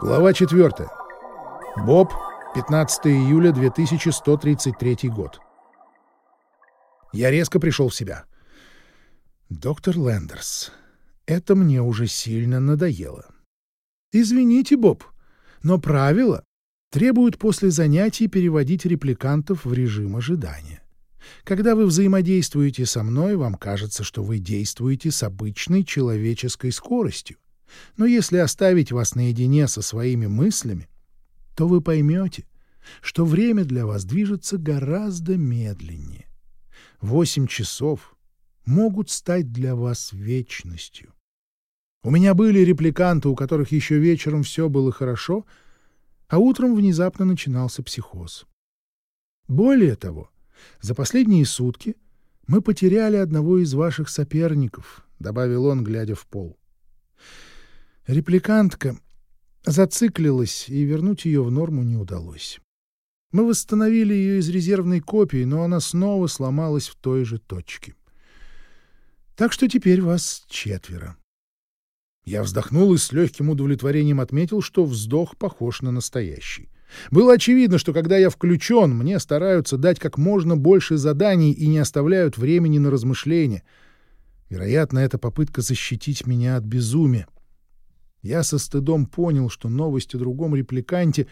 Глава 4. Боб, 15 июля 2133 год. Я резко пришел в себя. Доктор Лендерс, это мне уже сильно надоело. Извините, Боб, но правила требуют после занятий переводить репликантов в режим ожидания. Когда вы взаимодействуете со мной, вам кажется, что вы действуете с обычной человеческой скоростью. Но если оставить вас наедине со своими мыслями, то вы поймете, что время для вас движется гораздо медленнее. Восемь часов могут стать для вас вечностью. У меня были репликанты, у которых еще вечером все было хорошо, а утром внезапно начинался психоз. Более того, за последние сутки мы потеряли одного из ваших соперников, — добавил он, глядя в пол. Репликантка зациклилась, и вернуть ее в норму не удалось. Мы восстановили ее из резервной копии, но она снова сломалась в той же точке. Так что теперь вас четверо. Я вздохнул и с легким удовлетворением отметил, что вздох похож на настоящий. Было очевидно, что когда я включен, мне стараются дать как можно больше заданий и не оставляют времени на размышления. Вероятно, это попытка защитить меня от безумия. Я со стыдом понял, что новость о другом репликанте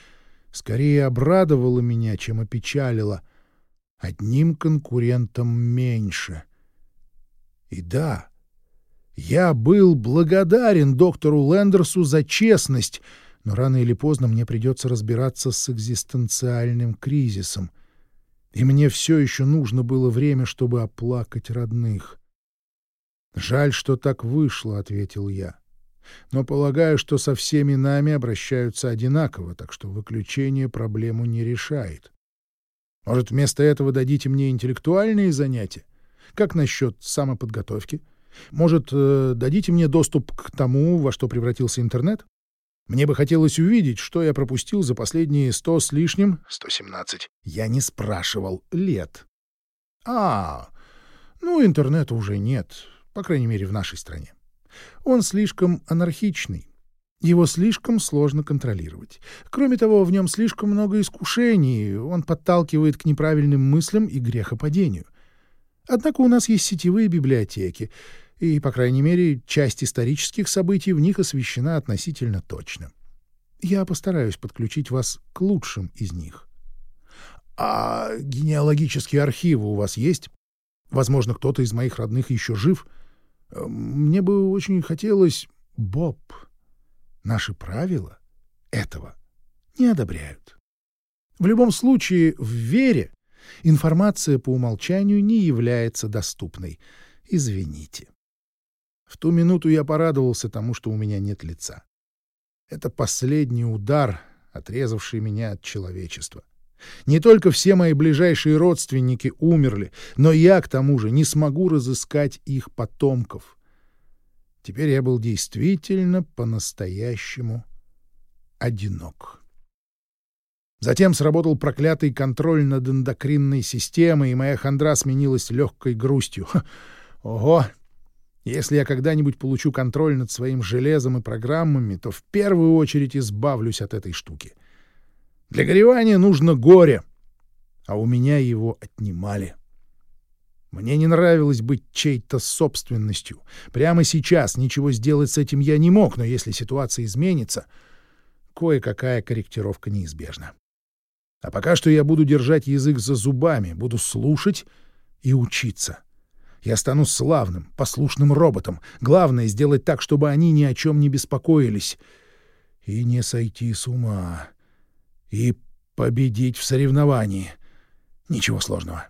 скорее обрадовала меня, чем опечалила. Одним конкурентом меньше. И да, я был благодарен доктору Лендерсу за честность, но рано или поздно мне придется разбираться с экзистенциальным кризисом. И мне все еще нужно было время, чтобы оплакать родных. «Жаль, что так вышло», — ответил я но полагаю, что со всеми нами обращаются одинаково, так что выключение проблему не решает. Может, вместо этого дадите мне интеллектуальные занятия? Как насчет самоподготовки? Может, э, дадите мне доступ к тому, во что превратился интернет? Мне бы хотелось увидеть, что я пропустил за последние сто с лишним... Сто семнадцать. Я не спрашивал лет. А, ну, интернета уже нет, по крайней мере, в нашей стране. Он слишком анархичный. Его слишком сложно контролировать. Кроме того, в нем слишком много искушений, он подталкивает к неправильным мыслям и грехопадению. Однако у нас есть сетевые библиотеки, и, по крайней мере, часть исторических событий в них освещена относительно точно. Я постараюсь подключить вас к лучшим из них. А генеалогические архивы у вас есть? Возможно, кто-то из моих родных еще жив — мне бы очень хотелось... Боб, наши правила этого не одобряют. В любом случае, в вере информация по умолчанию не является доступной. Извините. В ту минуту я порадовался тому, что у меня нет лица. Это последний удар, отрезавший меня от человечества. Не только все мои ближайшие родственники умерли, но я, к тому же, не смогу разыскать их потомков. Теперь я был действительно по-настоящему одинок. Затем сработал проклятый контроль над эндокринной системой, и моя хандра сменилась легкой грустью. Ого! Если я когда-нибудь получу контроль над своим железом и программами, то в первую очередь избавлюсь от этой штуки. Для горевания нужно горе, а у меня его отнимали. Мне не нравилось быть чьей-то собственностью. Прямо сейчас ничего сделать с этим я не мог, но если ситуация изменится, кое-какая корректировка неизбежна. А пока что я буду держать язык за зубами, буду слушать и учиться. Я стану славным, послушным роботом. Главное — сделать так, чтобы они ни о чем не беспокоились. И не сойти с ума и победить в соревновании. Ничего сложного.